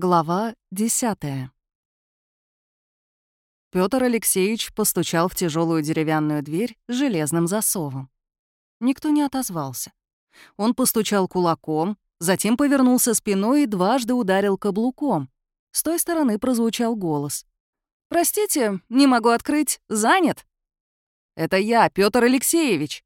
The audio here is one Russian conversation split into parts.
Глава 10 Пётр Алексеевич постучал в тяжелую деревянную дверь железным засовом. Никто не отозвался. Он постучал кулаком, затем повернулся спиной и дважды ударил каблуком. С той стороны прозвучал голос. «Простите, не могу открыть. Занят?» «Это я, Пётр Алексеевич».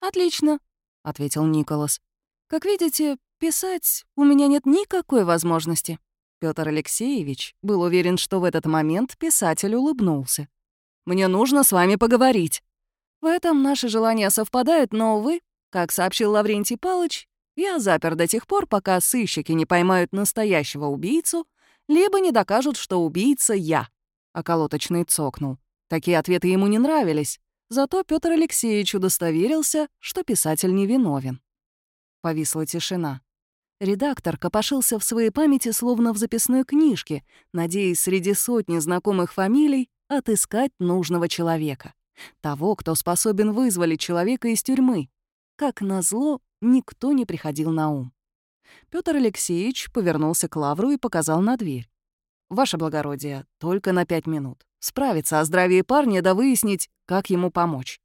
«Отлично», — ответил Николас. «Как видите, Писать у меня нет никакой возможности. Петр Алексеевич был уверен, что в этот момент писатель улыбнулся. «Мне нужно с вами поговорить». В этом наши желания совпадают, но, увы, как сообщил Лаврентий Палыч, я запер до тех пор, пока сыщики не поймают настоящего убийцу, либо не докажут, что убийца я. Околоточный цокнул. Такие ответы ему не нравились. Зато Петр Алексеевич удостоверился, что писатель невиновен. Повисла тишина. Редактор копошился в своей памяти словно в записной книжке, надеясь среди сотни знакомых фамилий отыскать нужного человека. Того, кто способен вызволить человека из тюрьмы. Как назло, никто не приходил на ум. Петр Алексеевич повернулся к Лавру и показал на дверь. «Ваше благородие, только на пять минут. Справиться о здравии парня да выяснить, как ему помочь».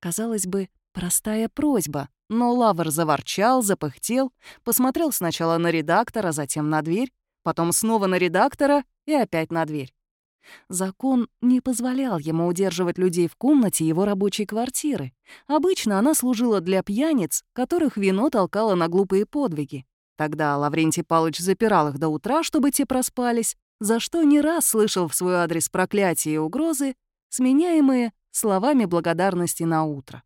Казалось бы, простая просьба, но Лавр заворчал, запыхтел, посмотрел сначала на редактора, затем на дверь, потом снова на редактора и опять на дверь. Закон не позволял ему удерживать людей в комнате его рабочей квартиры. Обычно она служила для пьяниц, которых вино толкало на глупые подвиги. Тогда Лаврентий Палыч запирал их до утра, чтобы те проспались, за что не раз слышал в свой адрес проклятия и угрозы, сменяемые словами благодарности на утро.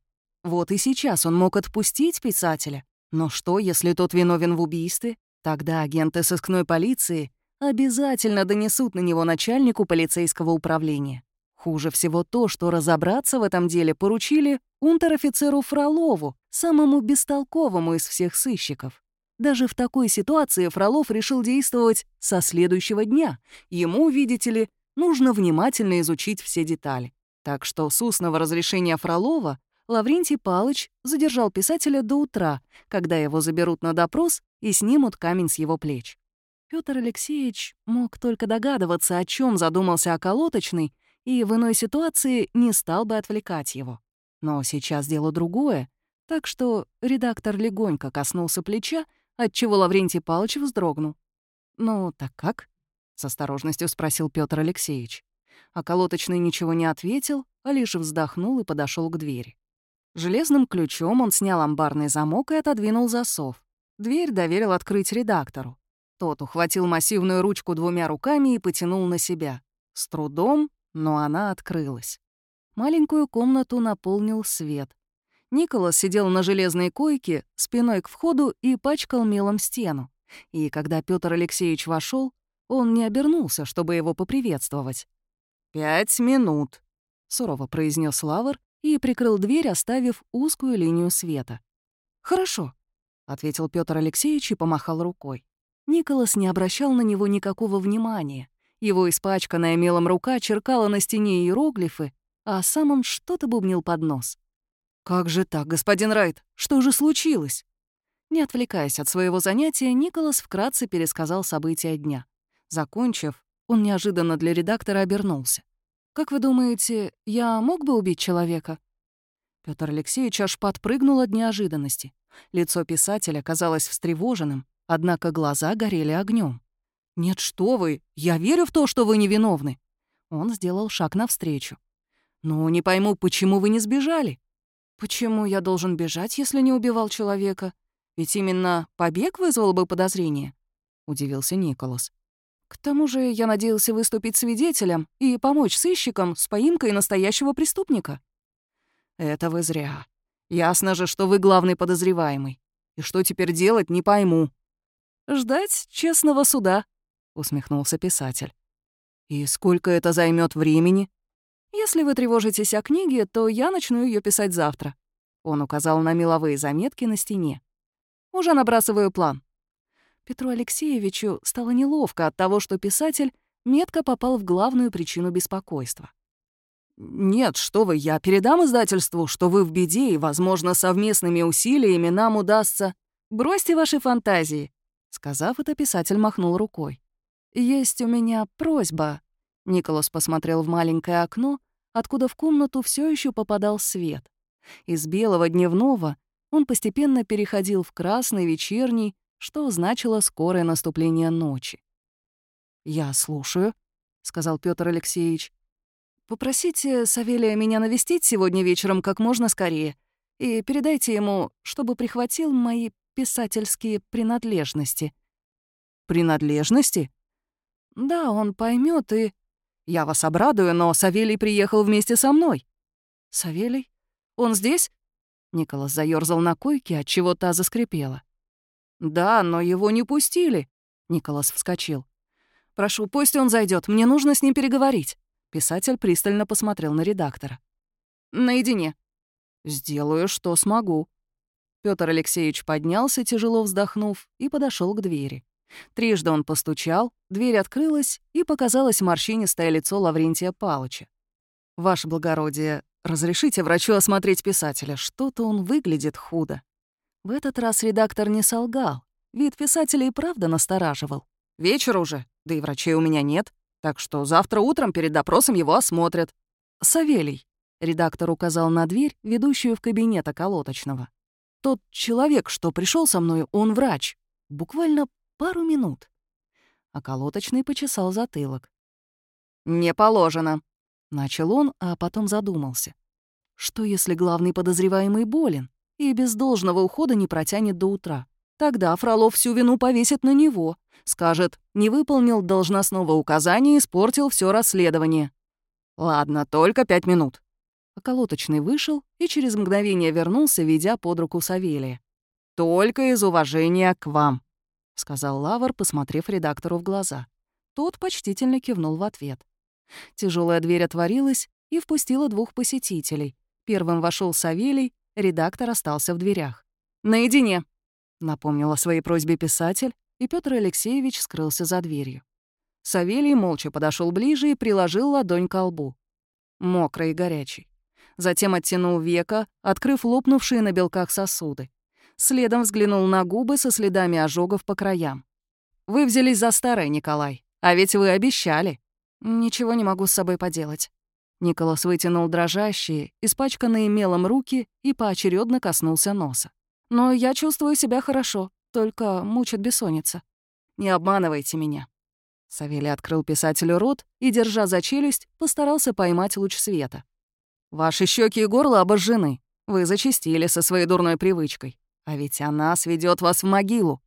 Вот и сейчас он мог отпустить писателя. Но что, если тот виновен в убийстве? Тогда агенты сыскной полиции обязательно донесут на него начальнику полицейского управления. Хуже всего то, что разобраться в этом деле поручили унтер-офицеру Фролову, самому бестолковому из всех сыщиков. Даже в такой ситуации Фролов решил действовать со следующего дня. Ему, видите ли, нужно внимательно изучить все детали. Так что с устного разрешения Фролова Лаврентий Палыч задержал писателя до утра, когда его заберут на допрос и снимут камень с его плеч. Петр Алексеевич мог только догадываться, о чем задумался околоточный, и в иной ситуации не стал бы отвлекать его. Но сейчас дело другое, так что редактор легонько коснулся плеча, отчего Лаврентий Палыч вздрогнул. «Ну, так как?» — с осторожностью спросил Петр Алексеевич. Околоточный ничего не ответил, а лишь вздохнул и подошел к двери. Железным ключом он снял амбарный замок и отодвинул засов. Дверь доверил открыть редактору. Тот ухватил массивную ручку двумя руками и потянул на себя. С трудом, но она открылась. Маленькую комнату наполнил свет. Николас сидел на железной койке, спиной к входу и пачкал мелом стену. И когда Петр Алексеевич вошел, он не обернулся, чтобы его поприветствовать. «Пять минут», — сурово произнес Лавр и прикрыл дверь, оставив узкую линию света. «Хорошо», — ответил Петр Алексеевич и помахал рукой. Николас не обращал на него никакого внимания. Его испачканная мелом рука черкала на стене иероглифы, а сам он что-то бубнил под нос. «Как же так, господин Райт? Что же случилось?» Не отвлекаясь от своего занятия, Николас вкратце пересказал события дня. Закончив, он неожиданно для редактора обернулся. Как вы думаете, я мог бы убить человека?» Петр Алексеевич аж подпрыгнул от неожиданности. Лицо писателя казалось встревоженным, однако глаза горели огнем. «Нет, что вы! Я верю в то, что вы невиновны!» Он сделал шаг навстречу. «Ну, не пойму, почему вы не сбежали?» «Почему я должен бежать, если не убивал человека? Ведь именно побег вызвал бы подозрение?» — удивился Николас. К тому же я надеялся выступить свидетелем и помочь сыщикам с поимкой настоящего преступника. Это вы зря. Ясно же, что вы главный подозреваемый. И что теперь делать, не пойму. Ждать честного суда, усмехнулся писатель. И сколько это займет времени? Если вы тревожитесь о книге, то я начну ее писать завтра. Он указал на меловые заметки на стене. Уже набрасываю план. Петру Алексеевичу стало неловко от того, что писатель метко попал в главную причину беспокойства. «Нет, что вы, я передам издательству, что вы в беде, и, возможно, совместными усилиями нам удастся...» «Бросьте ваши фантазии», Сказав это, писатель махнул рукой. «Есть у меня просьба». Николас посмотрел в маленькое окно, откуда в комнату все еще попадал свет. Из белого дневного он постепенно переходил в красный вечерний, что значило скорое наступление ночи. «Я слушаю», — сказал Петр Алексеевич. «Попросите Савелия меня навестить сегодня вечером как можно скорее и передайте ему, чтобы прихватил мои писательские принадлежности». «Принадлежности?» «Да, он поймет и...» «Я вас обрадую, но Савелий приехал вместе со мной». «Савелий? Он здесь?» Николас заёрзал на койке, от чего та заскрипела. «Да, но его не пустили», — Николас вскочил. «Прошу, пусть он зайдет. мне нужно с ним переговорить». Писатель пристально посмотрел на редактора. «Наедине». «Сделаю, что смогу». Петр Алексеевич поднялся, тяжело вздохнув, и подошел к двери. Трижды он постучал, дверь открылась, и показалось морщинистое лицо Лаврентия Палыча. «Ваше благородие, разрешите врачу осмотреть писателя, что-то он выглядит худо». В этот раз редактор не солгал. Вид писателя и правда настораживал. «Вечер уже, да и врачей у меня нет, так что завтра утром перед допросом его осмотрят». «Савелий», — редактор указал на дверь, ведущую в кабинет околоточного. «Тот человек, что пришел со мной, он врач. Буквально пару минут». Околоточный почесал затылок. «Не положено», — начал он, а потом задумался. «Что, если главный подозреваемый болен и без должного ухода не протянет до утра? Тогда Фролов всю вину повесит на него, скажет, не выполнил должностного указания испортил все расследование. Ладно, только пять минут». Околоточный вышел и через мгновение вернулся, ведя под руку Савелия. «Только из уважения к вам», — сказал Лавр, посмотрев редактору в глаза. Тот почтительно кивнул в ответ. Тяжелая дверь отворилась и впустила двух посетителей. Первым вошел Савелий, редактор остался в дверях. «Наедине», — напомнил о своей просьбе писатель, и Петр Алексеевич скрылся за дверью. Савелий молча подошел ближе и приложил ладонь к лбу. Мокрый и горячий. Затем оттянул века, открыв лопнувшие на белках сосуды. Следом взглянул на губы со следами ожогов по краям. «Вы взялись за старое, Николай, а ведь вы обещали». «Ничего не могу с собой поделать». Николас вытянул дрожащие, испачканные мелом руки и поочередно коснулся носа. «Но я чувствую себя хорошо, только мучит бессонница. Не обманывайте меня». Савелий открыл писателю рот и, держа за челюсть, постарался поймать луч света. «Ваши щеки и горло обожжены. Вы зачистили со своей дурной привычкой. А ведь она сведет вас в могилу.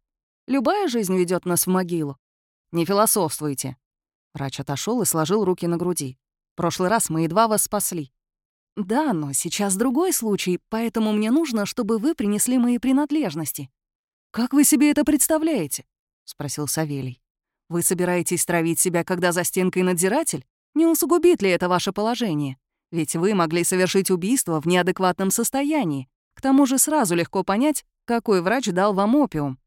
Любая жизнь ведет нас в могилу. Не философствуйте. Врач отошел и сложил руки на груди. Прошлый раз мы едва вас спасли. Да, но сейчас другой случай, поэтому мне нужно, чтобы вы принесли мои принадлежности. Как вы себе это представляете? спросил Савелий. Вы собираетесь травить себя, когда за стенкой надзиратель? Не усугубит ли это ваше положение? Ведь вы могли совершить убийство в неадекватном состоянии. К тому же сразу легко понять, какой врач дал вам опиум.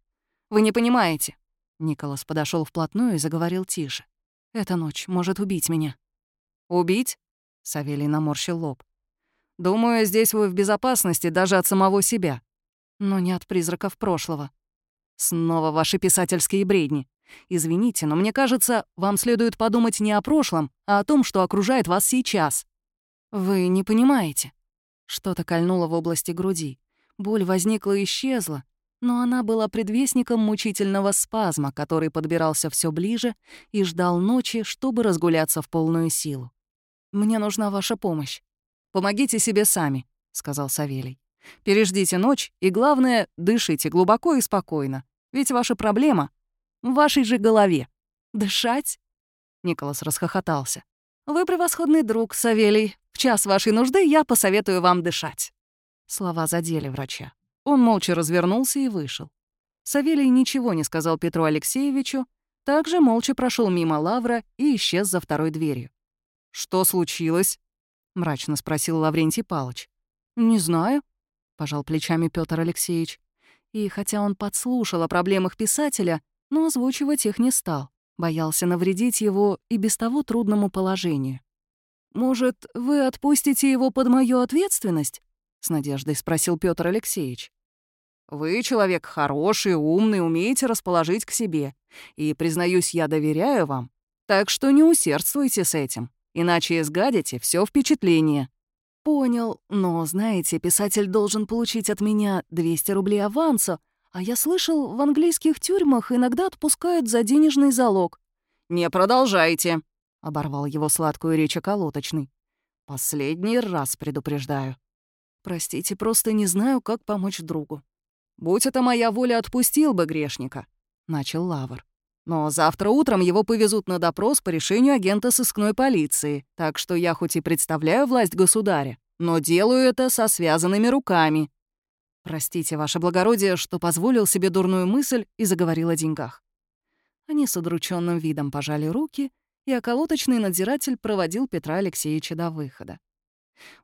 Вы не понимаете. Николас подошел вплотную и заговорил тише. Эта ночь может убить меня». «Убить?» — Савелий наморщил лоб. «Думаю, здесь вы в безопасности даже от самого себя. Но не от призраков прошлого. Снова ваши писательские бредни. Извините, но мне кажется, вам следует подумать не о прошлом, а о том, что окружает вас сейчас. Вы не понимаете». Что-то кольнуло в области груди. Боль возникла и исчезла, но она была предвестником мучительного спазма, который подбирался все ближе и ждал ночи, чтобы разгуляться в полную силу. «Мне нужна ваша помощь. Помогите себе сами», — сказал Савелий. «Переждите ночь и, главное, дышите глубоко и спокойно, ведь ваша проблема в вашей же голове. Дышать?» Николас расхохотался. «Вы превосходный друг, Савелий. В час вашей нужды я посоветую вам дышать». Слова задели врача. Он молча развернулся и вышел. Савелий ничего не сказал Петру Алексеевичу, также молча прошел мимо Лавра и исчез за второй дверью. «Что случилось?» — мрачно спросил Лаврентий Палыч. «Не знаю», — пожал плечами Петр Алексеевич. И хотя он подслушал о проблемах писателя, но озвучивать их не стал, боялся навредить его и без того трудному положению. «Может, вы отпустите его под мою ответственность?» — с надеждой спросил Петр Алексеевич. Вы человек хороший, умный, умеете расположить к себе. И, признаюсь, я доверяю вам. Так что не усердствуйте с этим, иначе изгадите все впечатление». «Понял, но, знаете, писатель должен получить от меня 200 рублей аванса, а я слышал, в английских тюрьмах иногда отпускают за денежный залог». «Не продолжайте», — оборвал его сладкую речь околоточный. «Последний раз предупреждаю. Простите, просто не знаю, как помочь другу». «Будь это моя воля, отпустил бы грешника», — начал Лавр. «Но завтра утром его повезут на допрос по решению агента сыскной полиции, так что я хоть и представляю власть государя, но делаю это со связанными руками». «Простите, ваше благородие, что позволил себе дурную мысль и заговорил о деньгах». Они с удрученным видом пожали руки, и околоточный надзиратель проводил Петра Алексеевича до выхода.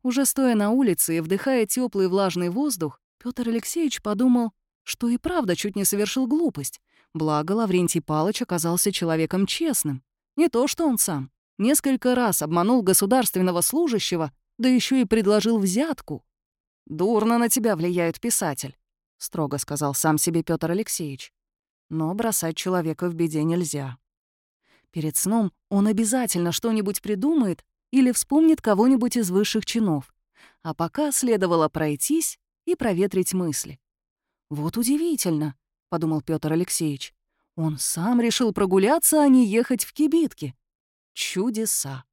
Уже стоя на улице и вдыхая теплый влажный воздух, Петр Алексеевич подумал, что и правда чуть не совершил глупость. Благо, Лаврентий Палыч оказался человеком честным. Не то что он сам. Несколько раз обманул государственного служащего, да еще и предложил взятку. «Дурно на тебя влияет писатель», — строго сказал сам себе Петр Алексеевич. Но бросать человека в беде нельзя. Перед сном он обязательно что-нибудь придумает или вспомнит кого-нибудь из высших чинов. А пока следовало пройтись и проветрить мысли. «Вот удивительно», — подумал Петр Алексеевич. «Он сам решил прогуляться, а не ехать в кибитки. Чудеса».